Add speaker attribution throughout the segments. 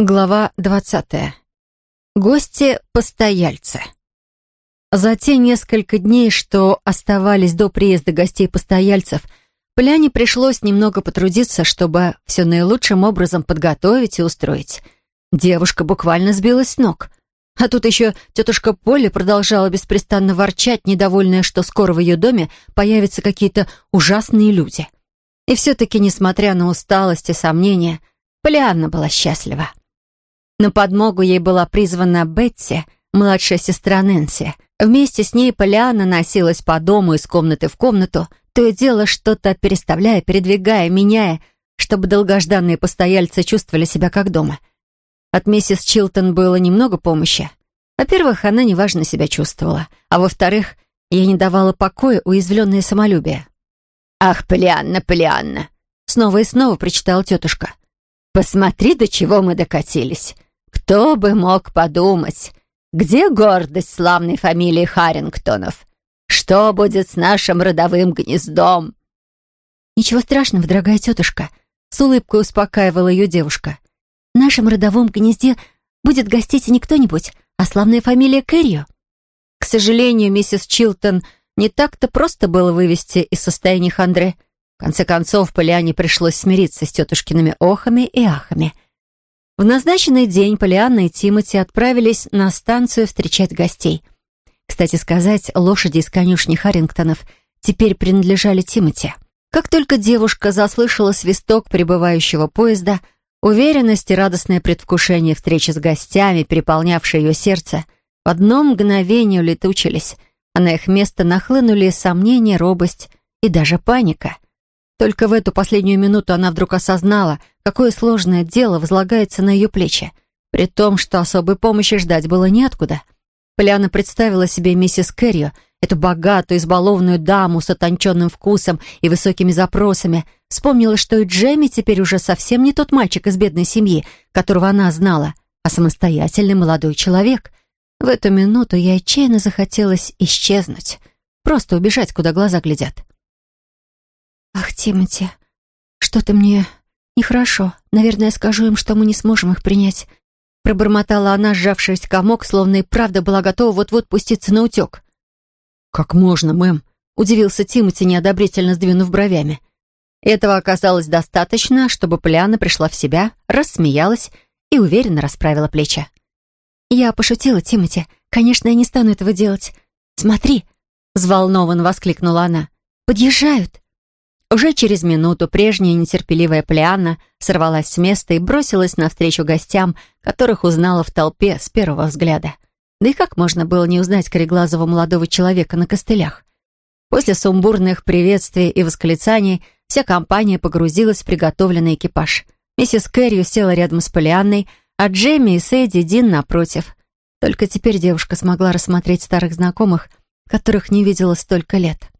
Speaker 1: Глава 20. Гости-постояльцы. За те несколько дней, что оставались до приезда гостей-постояльцев, Поляне пришлось немного потрудиться, чтобы все наилучшим образом подготовить и устроить. Девушка буквально сбилась с ног. А тут еще тетушка Поля продолжала беспрестанно ворчать, недовольная, что скоро в ее доме появятся какие-то ужасные люди. И все-таки, несмотря на усталость и сомнения, Полианна была счастлива. На подмогу ей была призвана Бетти, младшая сестра Нэнси. Вместе с ней Полиана носилась по дому из комнаты в комнату, то и дело что-то переставляя, передвигая, меняя, чтобы долгожданные постояльцы чувствовали себя как дома. От миссис Чилтон было немного помощи. Во-первых, она неважно себя чувствовала, а во-вторых, ей не давало покоя уязвленное самолюбие.
Speaker 2: «Ах, Полианна, Полианна!»
Speaker 1: Снова и снова прочитала тетушка.
Speaker 2: «Посмотри, до чего мы докатились. Кто бы мог подумать? Где гордость славной фамилии Харингтонов? Что будет с нашим родовым гнездом?»
Speaker 1: «Ничего страшного, дорогая тетушка», — с улыбкой успокаивала ее девушка. «В нашем родовом гнезде будет гостить не кто-нибудь, а славная фамилия Кэррио». К сожалению, миссис Чилтон не так-то просто было вывести из состояния хандры. В конце концов, Полиане пришлось смириться с тетушкиными охами и ахами — в назначенный день Полианна и Тимоти отправились на станцию встречать гостей. Кстати сказать, лошади из конюшни Харрингтонов теперь принадлежали Тимоти. Как только девушка заслышала свисток прибывающего поезда, уверенность и радостное предвкушение встречи с гостями, переполнявшие ее сердце, в одно мгновение улетучились, а на их место нахлынули сомнения, робость и даже паника — только в эту последнюю минуту она вдруг осознала, какое сложное дело возлагается на ее плечи, при том, что особой помощи ждать было неоткуда. Поляна представила себе миссис Кэррио, эту богатую, избалованную даму с отонченным вкусом и высокими запросами, вспомнила, что и Джемми теперь уже совсем не тот мальчик из бедной семьи, которого она знала, а самостоятельный молодой человек. В эту минуту ей отчаянно захотелось исчезнуть, просто убежать, куда глаза глядят. «Ах, Тимати, что-то мне нехорошо. Наверное, скажу им, что мы не сможем их принять». Пробормотала она, сжавшись в комок, словно и правда была готова вот-вот пуститься на утек.
Speaker 3: «Как можно, мэм?» — удивился Тимати, неодобрительно сдвинув бровями.
Speaker 1: Этого оказалось достаточно, чтобы Полиана пришла в себя, рассмеялась и уверенно расправила плечи. «Я пошутила, Тимати. Конечно, я не стану этого делать. Смотри!» — взволнованно воскликнула она. «Подъезжают!» Уже через минуту прежняя нетерпеливая Полианна сорвалась с места и бросилась навстречу гостям, которых узнала в толпе с первого взгляда. Да и как можно было не узнать кореглазого молодого человека на костылях? После сумбурных приветствий и восклицаний вся компания погрузилась в приготовленный экипаж. Миссис Кэрри села рядом с Полианной, а Джемми и Сэдди Дин напротив. Только теперь девушка смогла рассмотреть старых знакомых, которых не видела столько лет.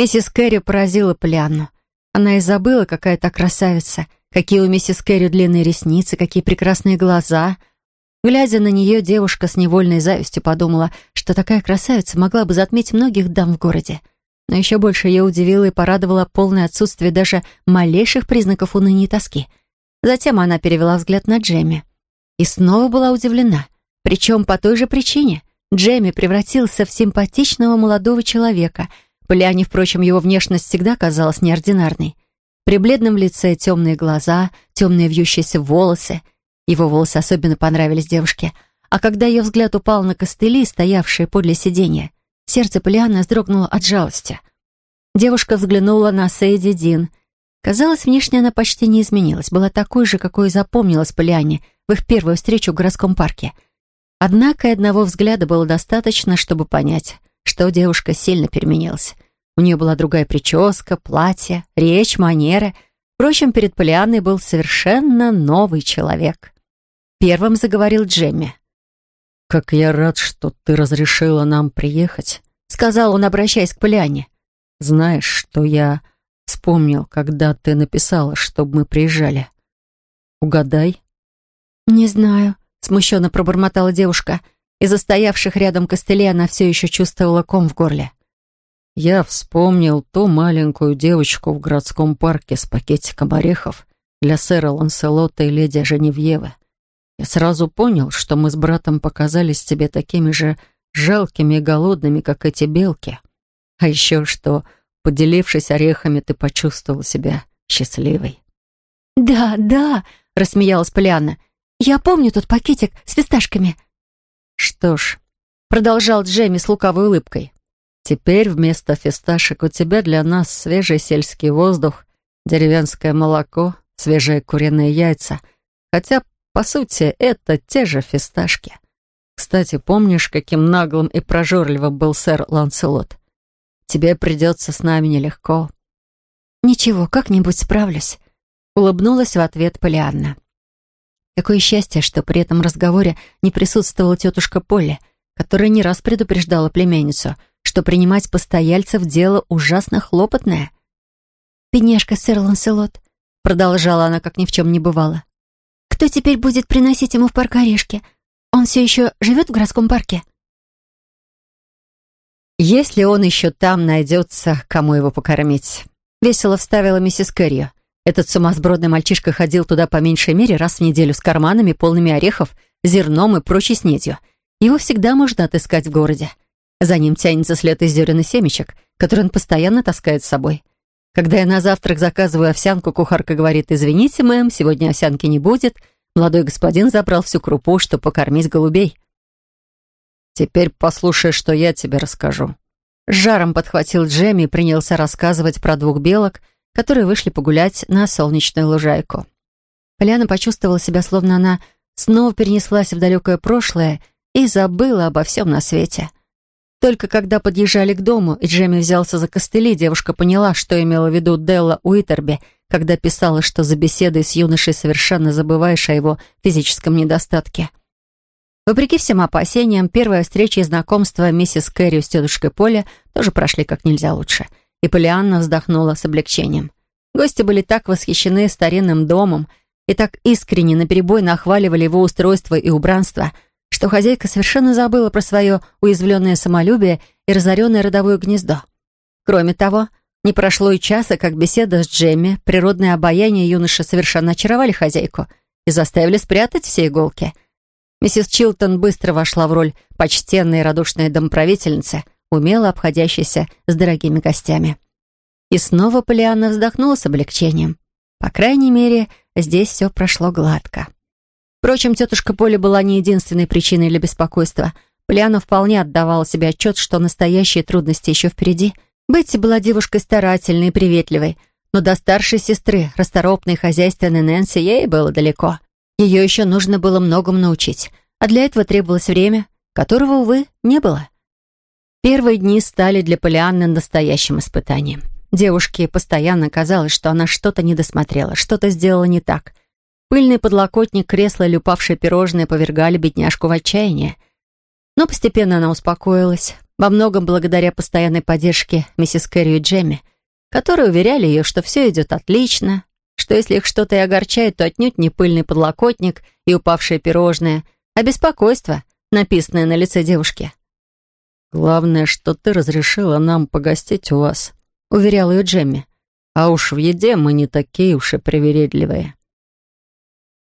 Speaker 1: Миссис Кэрри поразила Полианну. Она и забыла, какая та красавица, какие у миссис Кэрри длинные ресницы, какие прекрасные глаза. Глядя на нее, девушка с невольной завистью подумала, что такая красавица могла бы затмить многих дам в городе. Но еще больше ее удивило и порадовало полное отсутствие даже малейших признаков уныния и тоски. Затем она перевела взгляд на Джемми. И снова была удивлена. Причем по той же причине. Джемми превратился в симпатичного молодого человека — Полиане, впрочем, его внешность всегда казалась неординарной. При бледном лице темные глаза, темные вьющиеся волосы. Его волосы особенно понравились девушке. А когда ее взгляд упал на костыли, стоявшие подле сиденья, сердце Полианы вздрогнуло от жалости. Девушка взглянула на Сейди Дин. Казалось, внешне она почти не изменилась, была такой же, какой запомнилась Полиане в их первую встречу в городском парке. Однако и одного взгляда было достаточно, чтобы понять, что девушка сильно переменилась. У нее была другая прическа, платье, речь, манеры. Впрочем, перед Полианной был совершенно новый человек. Первым заговорил Джемми.
Speaker 3: «Как я рад, что ты разрешила нам приехать», —
Speaker 1: сказал он, обращаясь к Полиане.
Speaker 3: «Знаешь, что я вспомнил, когда ты написала, чтобы мы приезжали? Угадай».
Speaker 1: «Не знаю», — смущенно пробормотала девушка. Из-за стоявших рядом костылей она все еще чувствовала ком в горле.
Speaker 3: Я вспомнил ту маленькую девочку в городском парке с пакетиком орехов для сэра Ланселота и леди Женевьевы. Я сразу понял, что мы с братом показались тебе такими же жалкими и голодными, как эти белки. А еще что, поделившись орехами, ты почувствовал себя счастливой.
Speaker 1: «Да, да», — рассмеялась Полианна. «Я помню тот пакетик с фисташками».
Speaker 3: «Что ж», — продолжал Джейми с лукавой улыбкой, «теперь вместо фисташек у тебя для нас свежий сельский воздух, деревенское молоко, свежие куриные яйца, хотя по сути, это те же фисташки. Кстати, помнишь, каким наглым и прожорливым был сэр Ланселот? Тебе придется с нами нелегко.
Speaker 1: Ничего, как-нибудь справлюсь. Улыбнулась в ответ Полианна. Какое счастье, что при этом разговоре не присутствовала тетушка Полли, которая не раз предупреждала племянницу, что принимать постояльцев дело ужасно хлопотное. «Бедняжка, сэр Ланселот», — продолжала она, как ни в чем не бывало. Кто теперь будет приносить ему в парк орешки? Он все еще живет в городском парке?»
Speaker 2: «Если он еще там найдется, кому его покормить», — весело вставила миссис Кэррио. Этот сумасбродный мальчишка ходил туда по меньшей мере раз в неделю с карманами, полными орехов, зерном и прочей снедью. Его всегда можно отыскать в городе. За ним тянется след из зерен и семечек, который он постоянно таскает с собой. Когда я на завтрак заказываю овсянку, кухарка говорит, «Извините, мэм, сегодня овсянки не будет. Молодой господин забрал всю крупу, чтобы покормить голубей».
Speaker 3: «Теперь послушай, что я тебе расскажу».
Speaker 2: С жаром подхватил Джемми и принялся рассказывать про двух белок, которые вышли погулять на солнечную лужайку. Поляна почувствовала себя, словно она снова перенеслась в далекое прошлое и забыла обо всем на свете — только когда подъезжали к дому, и Джемми взялся за костыли, девушка поняла, что имела в виду Делла Уитерби, когда писала, что за беседой с юношей совершенно забываешь о его физическом недостатке. Вопреки всем опасениям, первая встреча и знакомство миссис Кэрри с тетушкой Поля тоже прошли как нельзя лучше, и Полианна вздохнула с облегчением. Гости были так восхищены старинным домом и так искренне наперебой нахваливали его устройство и убранство — что хозяйка совершенно забыла про свое уязвленное самолюбие и разоренное родовое гнездо. Кроме того, не прошло и часа, как беседа с Джемми, природное обаяние юноши совершенно очаровали хозяйку и заставили спрятать все иголки. Миссис Чилтон быстро вошла в роль почтенной и радушной домоправительницы, умело обходящейся с дорогими гостями. И снова Полианна вздохнула с облегчением. По крайней мере, здесь все прошло гладко. Впрочем, тетушка Поля была не единственной причиной для беспокойства. Полиана вполне отдавала себе отчет, что настоящие трудности еще впереди. Бетти была девушкой старательной и приветливой, но до старшей сестры, расторопной хозяйственной Нэнси, ей было далеко. Ее еще нужно было многому научить, а для этого требовалось время, которого, увы, не было. Первые дни стали для Полианны настоящим испытанием. Девушке постоянно казалось, что она что-то недосмотрела, что-то сделала не так. Пыльный подлокотник кресла или упавшие пирожные повергали бедняжку в отчаяние. Но постепенно она успокоилась, во многом благодаря постоянной поддержке миссис Кэрри и Джемми, которые уверяли ее, что все идет отлично, что если их что-то и огорчает, то отнюдь не пыльный подлокотник и упавшие пирожные, а беспокойство, написанное на лице девушки.
Speaker 3: «Главное, что ты разрешила нам погостить у вас», — уверял ее Джемми. «А уж в еде мы не такие уж и привередливые».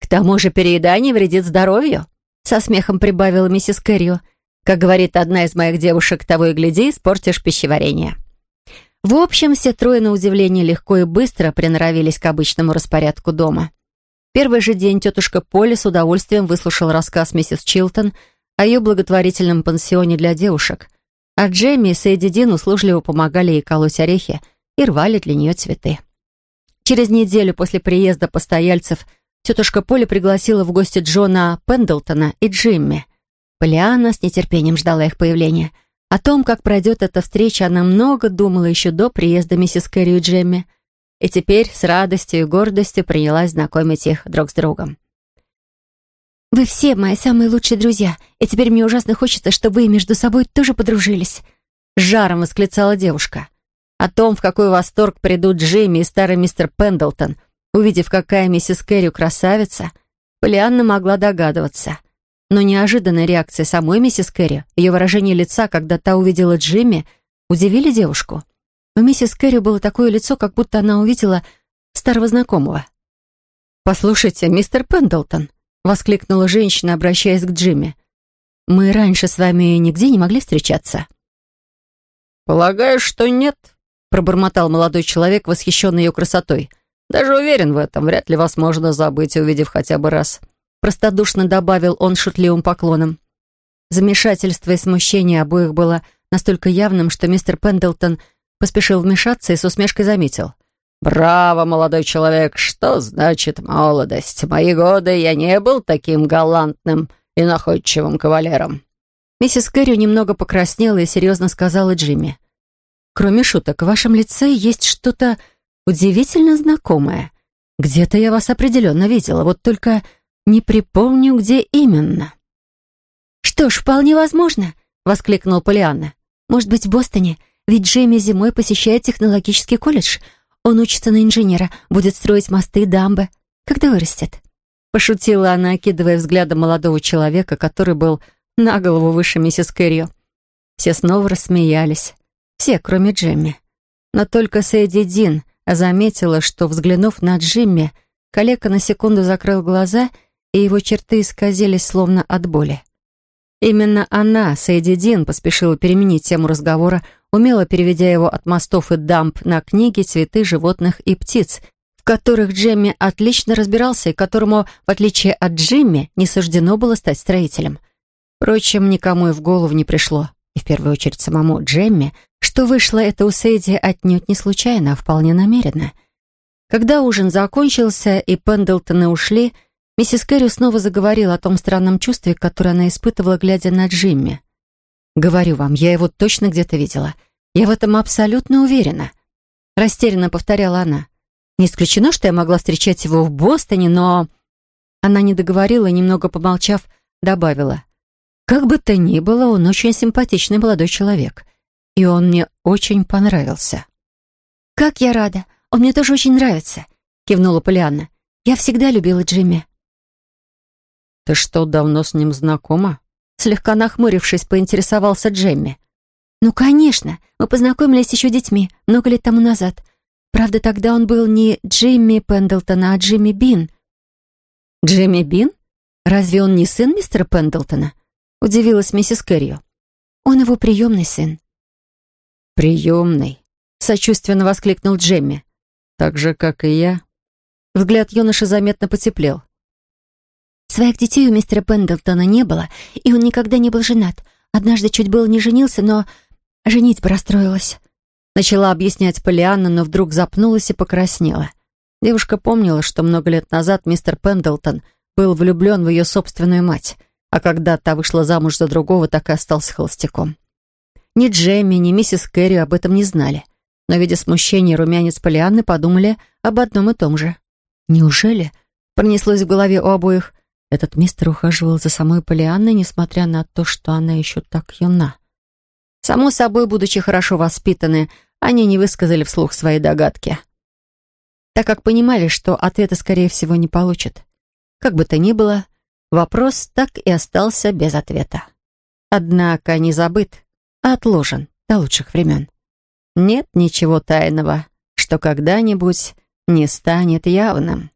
Speaker 2: «К тому же переедание вредит здоровью», — со смехом прибавила миссис Кэррио. «Как говорит одна из моих девушек, того и гляди, испортишь пищеварение». В общем, все трое на удивление легко и быстро приноровились к обычному распорядку дома. Первый же день тетушка Поля с удовольствием выслушала рассказ миссис Чилтон о ее благотворительном пансионе для девушек, а Джемми и Сэйди Дин услужливо помогали ей колоть орехи и рвали для нее цветы. Через неделю после приезда постояльцев тетушка Поля пригласила в гости Джона Пендлтона и Джимми. Полиана с нетерпением ждала их появления. О том, как пройдет эта встреча, она много думала еще до приезда миссис Кэрри и Джемми. И теперь с радостью и гордостью принялась знакомить их друг с другом. «Вы все мои самые лучшие друзья, и теперь мне ужасно хочется, чтобы вы между собой тоже подружились», — жаром восклицала девушка. О том, в какой восторг придут Джимми и старый мистер Пендлтон — Увидев, какая миссис Кэрри красавица, Полианна могла догадываться. Но неожиданная реакция самой миссис Кэрри, ее выражение лица, когда та увидела Джимми, удивили девушку. У миссис Кэрри было такое лицо, как будто она увидела старого знакомого. «Послушайте, мистер Пендлтон», —
Speaker 1: воскликнула женщина, обращаясь к Джимми. «Мы раньше с вами нигде не могли встречаться?»
Speaker 3: «Полагаю, что нет», — пробормотал молодой человек, восхищенный ее красотой. «Даже уверен в этом. Вряд ли вас можно забыть, увидев хотя бы раз».
Speaker 1: Простодушно добавил он шутливым поклоном. Замешательство и смущение обоих было настолько явным, что мистер Пендлтон поспешил вмешаться и с усмешкой заметил.
Speaker 3: «Браво, молодой человек! Что значит молодость? В мои годы я не был таким галантным и находчивым кавалером».
Speaker 1: Миссис Кэрри немного покраснела и серьезно сказала Джимми. «Кроме шуток, в вашем лице есть что-то удивительно знакомое. Где-то я вас определенно видела, вот только не припомню, где именно». «Что ж, вполне возможно», — воскликнул Полианна. «Может быть, в Бостоне? Ведь Джейми зимой посещает технологический колледж. Он учится на инженера, будет строить мосты и дамбы. Когда вырастет?» Пошутила она, окидывая взглядом молодого человека, который был на голову выше миссис Кэррио. Все снова рассмеялись. Все, кроме Джимми. Но только Сэдди Дин заметила, что, взглянув на Джимми, калека на секунду закрыл глаза, и его черты исказились словно от боли. Именно она, Сэйди Дин, поспешила переменить тему разговора, умело переведя его от мостов и дамб на книги, цветы, животных и птиц, в которых Джемми отлично разбирался и которому, в отличие от Джимми, не суждено было стать строителем. Впрочем, никому и в голову не пришло, и в первую очередь самому Джемми, что вышло это у Сейди отнюдь не случайно, а вполне намеренно. Когда ужин закончился и Пендлтоны ушли, Миссис Кэрри снова заговорила о том странном чувстве, которое она испытывала, глядя на Джимми. «Говорю вам, я его точно где-то видела. Я в этом абсолютно уверена», — растерянно повторяла она. «Не исключено, что я могла встречать его в Бостоне, но...» Она не договорила немного помолчав, добавила. «Как бы то ни было, он очень симпатичный молодой человек, и он мне очень понравился». «Как я рада! Он мне тоже очень нравится», — кивнула Полианна. «Я всегда любила Джимми».
Speaker 3: «Ты что, давно с ним знакома?»
Speaker 1: Слегка нахмурившись, поинтересовался Джемми. «Ну, конечно. Мы познакомились еще детьми, много лет тому назад. Правда, тогда он был не Джимми Пендлтон, а Джимми Бин». «Джимми Бин? Разве он не сын мистера Пендлтона?» Удивилась миссис Кэррио. «Он его приемный сын».
Speaker 3: «Приемный?» Сочувственно воскликнул Джемми. «Так же, как и я».
Speaker 1: Взгляд юноши заметно потеплел. Своих детей у мистера Пендлтона не было, и он никогда не был женат. Однажды чуть было не женился, но женитьба расстроилась. Начала объяснять Полианна, но вдруг запнулась и покраснела. Девушка помнила, что много лет назад мистер Пендлтон был влюблен в ее собственную мать, а когда та вышла замуж за другого, так и остался холостяком. Ни Джемми, ни миссис Кэрри об этом не знали, но, видя смущение румянец Полианны, подумали об одном и том же. «Неужели?» — пронеслось в голове у обоих. Этот мистер ухаживал за самой Полианной, несмотря на то, что она еще так юна. Само собой, будучи хорошо воспитаны, они не высказали вслух свои догадки, так как понимали, что ответа, скорее всего, не получат. Как бы то ни было, вопрос так и остался без ответа. Однако не забыт, а отложен до лучших времен. Нет ничего тайного, что когда-нибудь не станет явным.